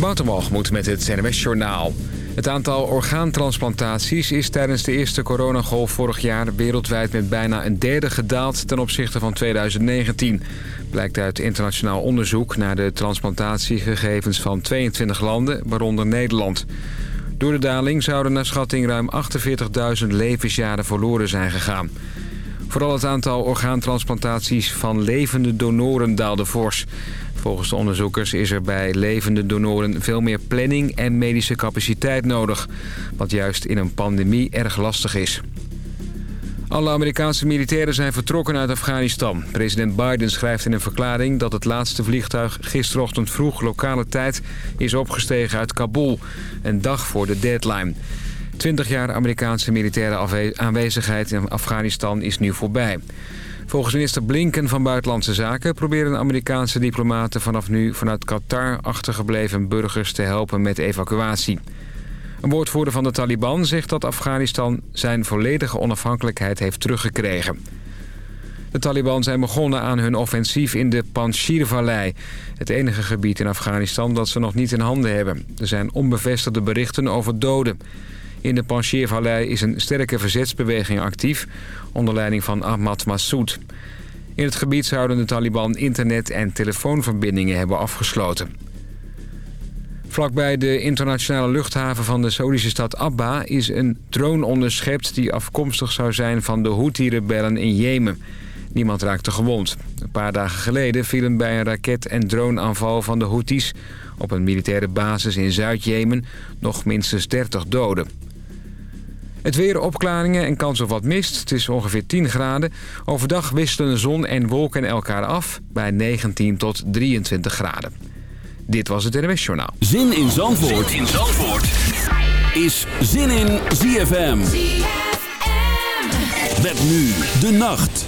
Waterwalgemoed met het NWS Journaal. Het aantal orgaantransplantaties is tijdens de eerste coronagolf vorig jaar wereldwijd met bijna een derde gedaald ten opzichte van 2019. Blijkt uit internationaal onderzoek naar de transplantatiegegevens van 22 landen, waaronder Nederland. Door de daling zouden naar schatting ruim 48.000 levensjaren verloren zijn gegaan. Vooral het aantal orgaantransplantaties van levende donoren daalde fors. Volgens de onderzoekers is er bij levende donoren veel meer planning en medische capaciteit nodig. Wat juist in een pandemie erg lastig is. Alle Amerikaanse militairen zijn vertrokken uit Afghanistan. President Biden schrijft in een verklaring dat het laatste vliegtuig gisterochtend vroeg lokale tijd is opgestegen uit Kabul. Een dag voor de deadline. 20 jaar Amerikaanse militaire aanwezigheid in Afghanistan is nu voorbij. Volgens minister Blinken van Buitenlandse Zaken... proberen Amerikaanse diplomaten vanaf nu vanuit Qatar... achtergebleven burgers te helpen met evacuatie. Een woordvoerder van de Taliban zegt dat Afghanistan... zijn volledige onafhankelijkheid heeft teruggekregen. De Taliban zijn begonnen aan hun offensief in de Panjshir-vallei. Het enige gebied in Afghanistan dat ze nog niet in handen hebben. Er zijn onbevestigde berichten over doden. In de Panjshir-vallei is een sterke verzetsbeweging actief... onder leiding van Ahmad Massoud. In het gebied zouden de Taliban internet- en telefoonverbindingen hebben afgesloten. Vlakbij de internationale luchthaven van de Saoedische stad Abba... is een drone onderschept die afkomstig zou zijn van de Houthi-rebellen in Jemen. Niemand raakte gewond. Een paar dagen geleden vielen bij een raket- en droneaanval van de Houthis... op een militaire basis in Zuid-Jemen nog minstens 30 doden. Het weer opklaringen en kans op wat mist. Het is ongeveer 10 graden. Overdag wisselen zon en wolken elkaar af bij 19 tot 23 graden. Dit was het NWS Journaal. Zin in Zandvoort, zin in Zandvoort. is Zin in ZFM. ZFM. Met nu de nacht.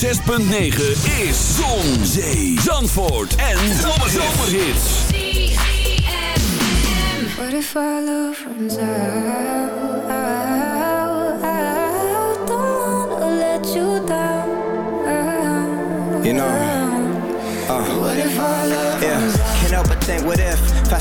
106.9 is Zon, Zee, Zandvoort en Zomerhits. What if our love runs out? I don't let you down. You know, uh, what if our love yeah. runs out? Can't help but think, what if?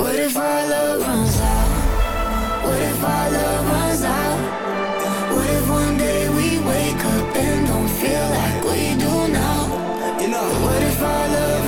What if our love runs out? What if our love runs out? What if one day we wake up and don't feel like we do now? You know. What if our love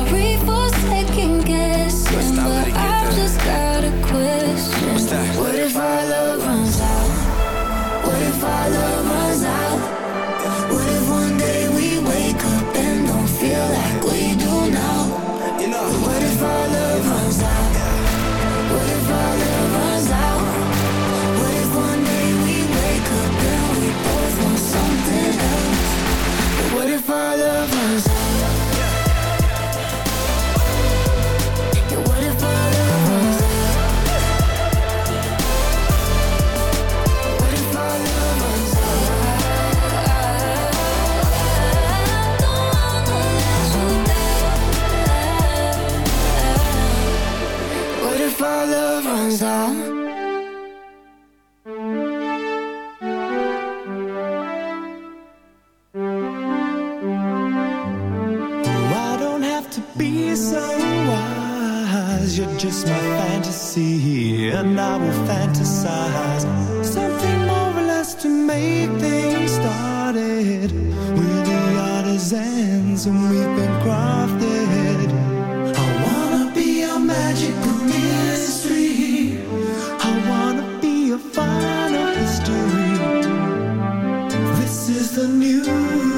Just got a question. What if our love runs out? What if our love runs out? I don't have to be so wise. You're just my fantasy, and I will fantasize something more or less to make things started. We're the artisans, and we've been crafted. I wanna be a magic. never knew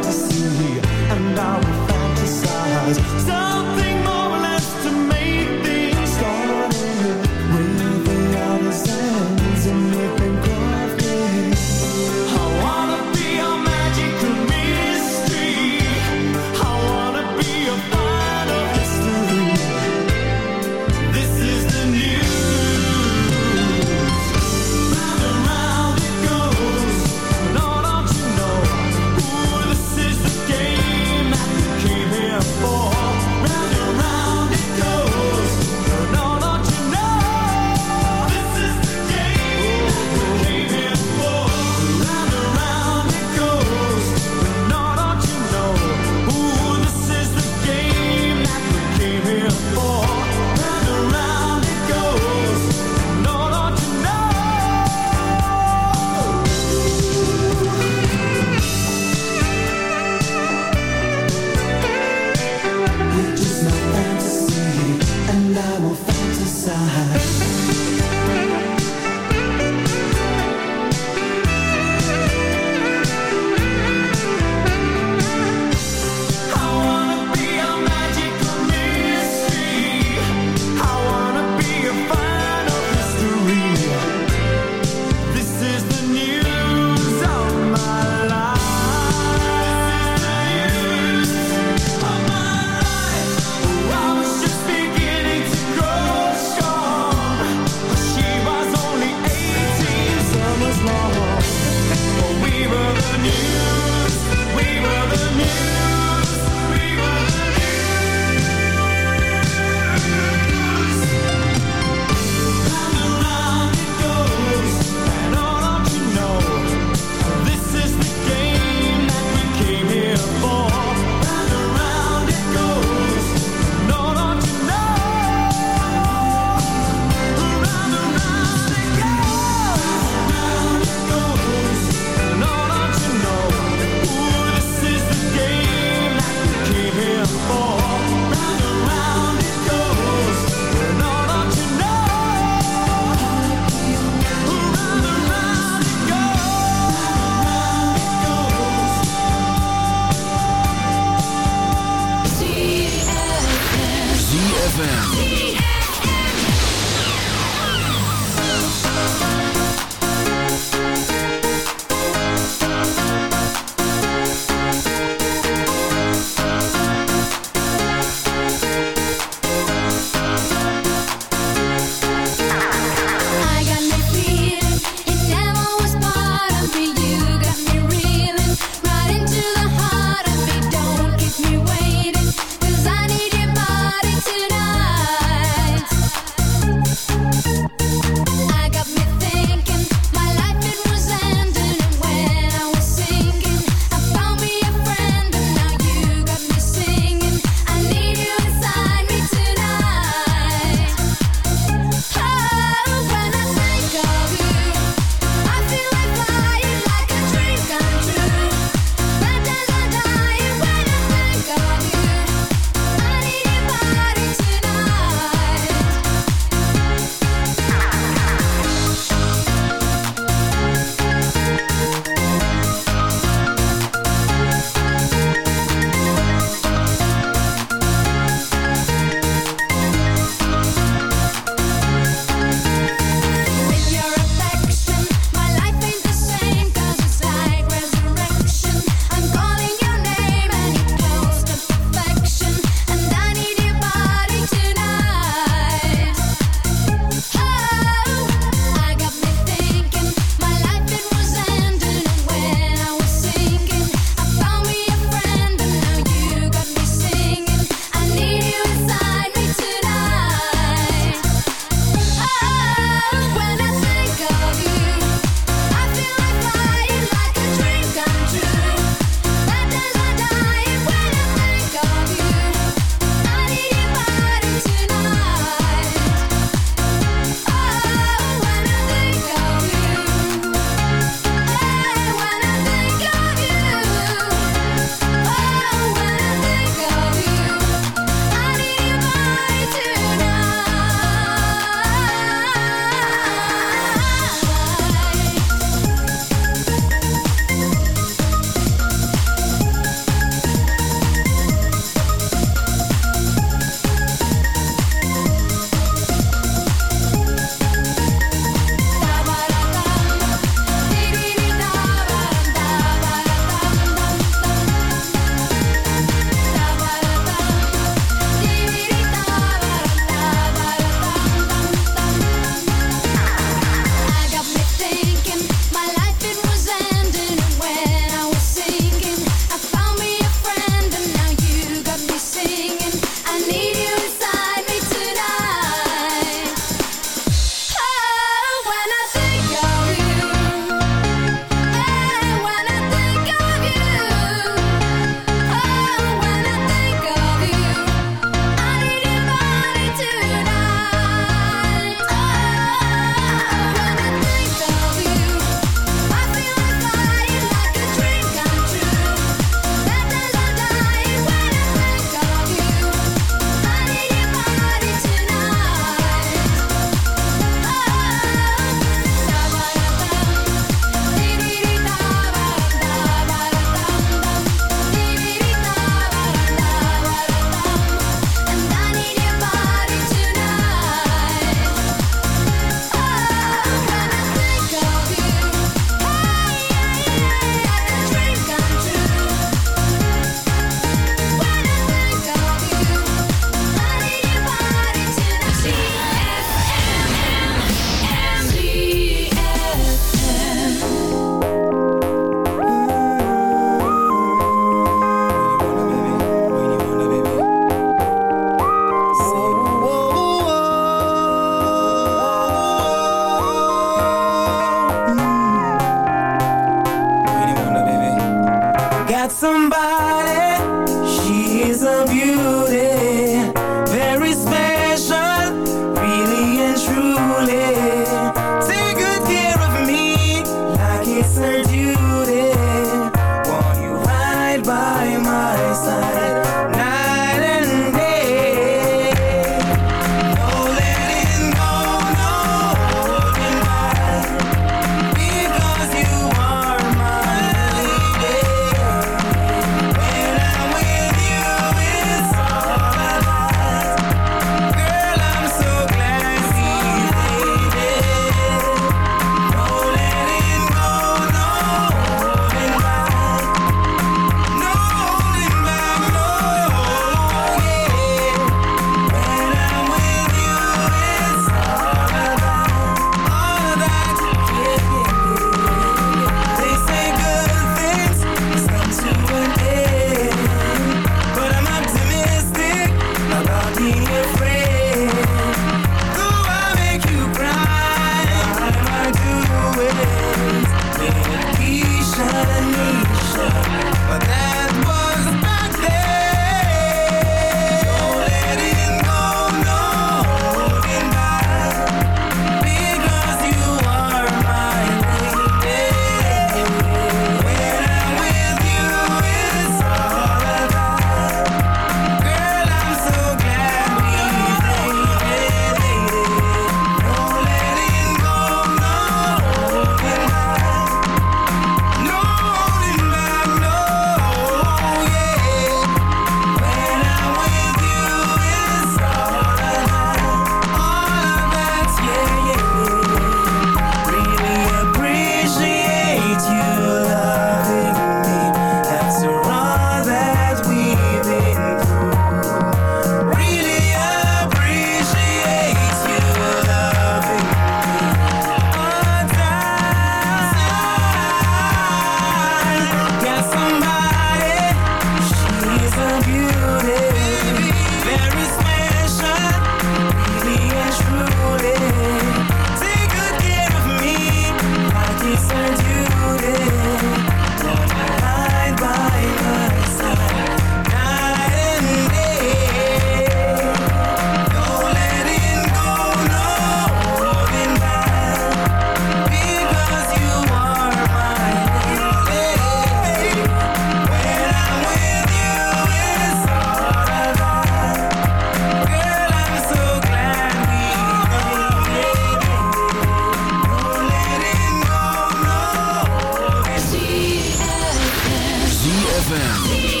yeah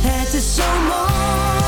Het is zo mooi.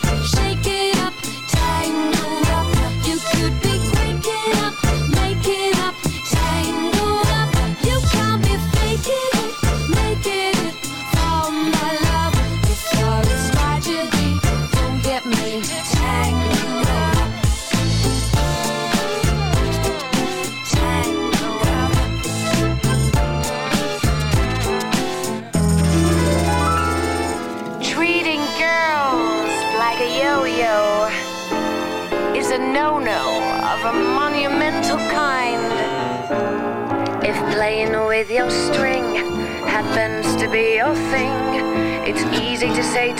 tangled up. You could be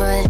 but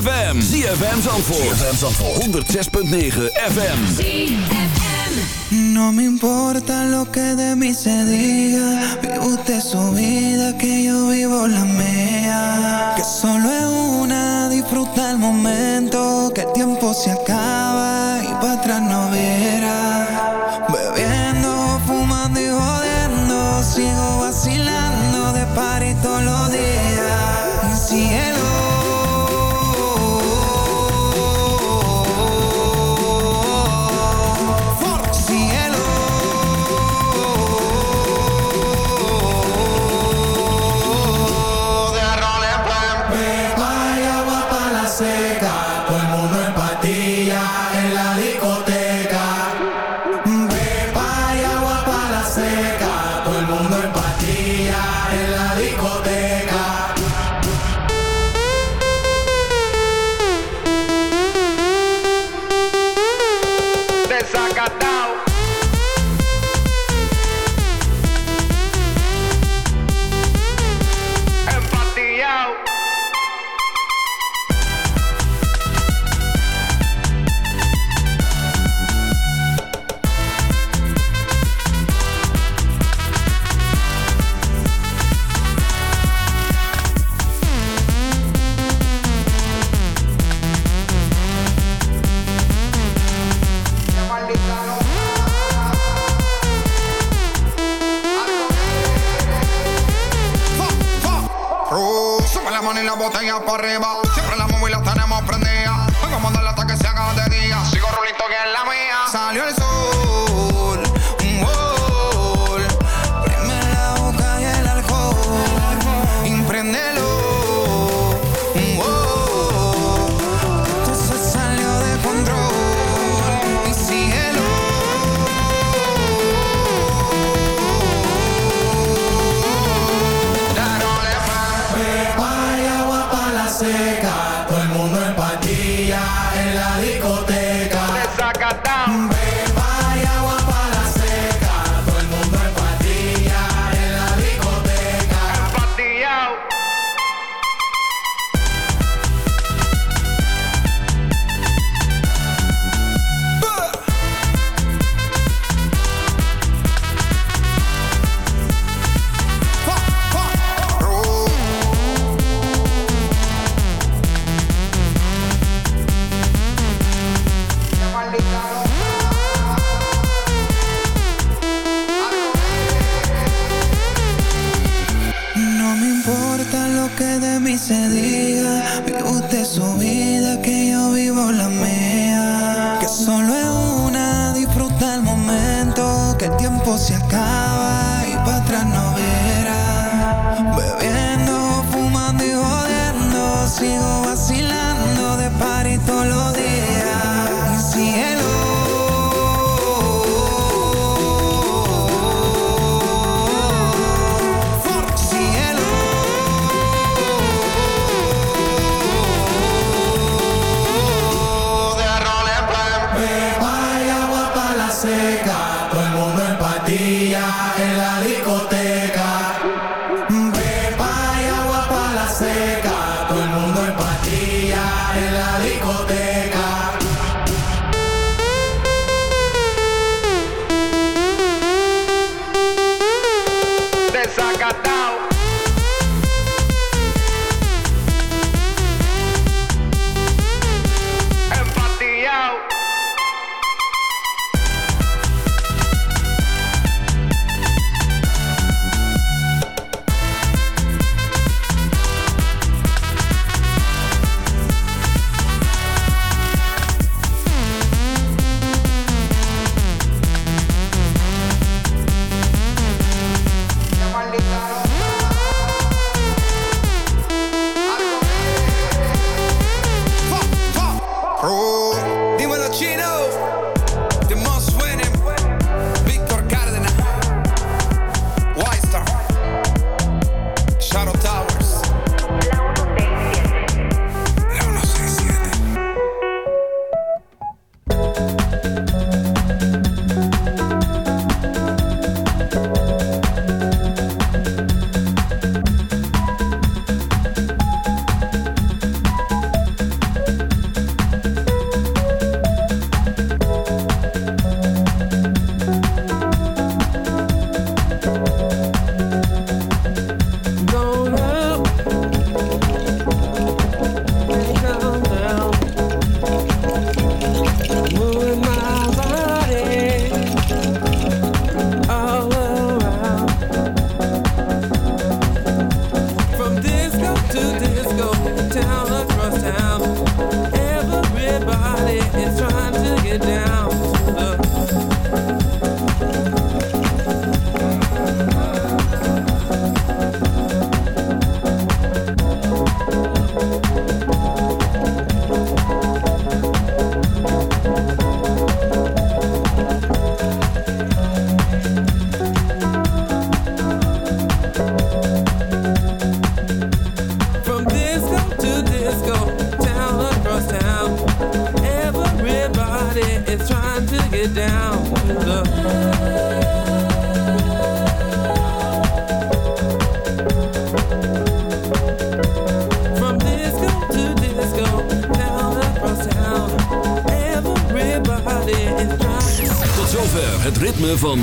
ZFM. ZFM Zandvoort. ZFM Zandvoort. 106.9 FM. ZFM. No me importa lo que de mí se diga. Vive usted su vida, que yo vivo la mía. Que solo es una, disfruta el momento. Que el tiempo se acaba y para atrás no verá.